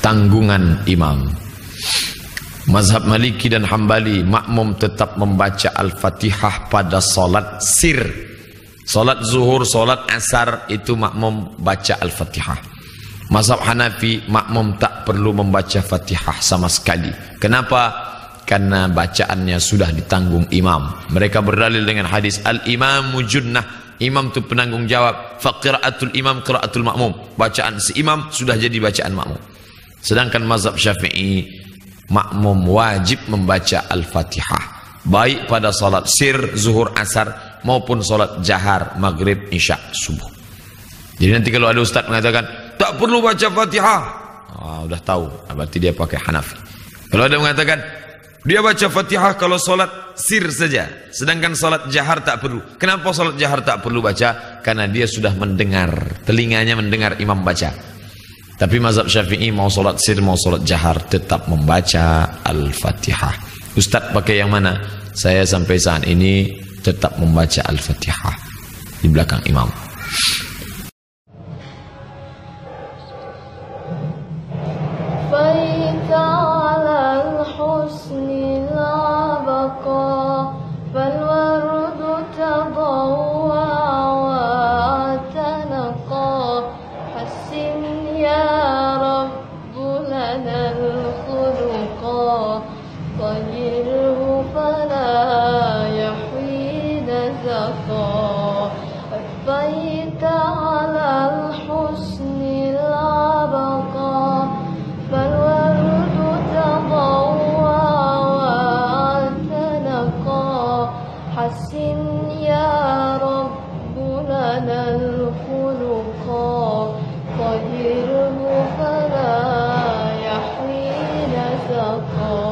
tanggungan imam. Mazhab maliki dan hambali makmum tetap membaca al-fatihah pada solat sir. Solat zuhur solat asar itu makmum baca al-fatihah. Mazhab hanafi makmum tak perlu membaca fatihah sama sekali. Kenapa? Karena bacaannya sudah ditanggung imam. Mereka berdalil dengan hadis al-imamu junnah. Imam tu penanggung jawab. Faqiraatul imam qiraatul makmum. Bacaan si imam sudah jadi bacaan makmum. Sedangkan mazhab Syafi'i makmum wajib membaca Al-Fatihah. Baik pada salat sir, zuhur, asar maupun salat jahar, maghrib, isya, subuh. Jadi nanti kalau ada ustaz mengatakan tak perlu baca Fatihah. Ah, sudah tahu. Berarti dia pakai Hanafi. Kalau ada mengatakan dia baca Fatihah kalau solat sir saja. Sedangkan solat jahar tak perlu. Kenapa solat jahar tak perlu baca? Karena dia sudah mendengar. Telinganya mendengar imam baca. Tapi mazhab syafi'i mau solat sir, mau solat jahar. Tetap membaca Al-Fatihah. Ustaz pakai yang mana? Saya sampai saat ini tetap membaca Al-Fatihah. Di belakang imam. صدقا. أبقيت على الحسن العبقى فالورد تضوى وأعتنقا. حسن يا رب لنا الخلقا خيره فلا يحوي نزقا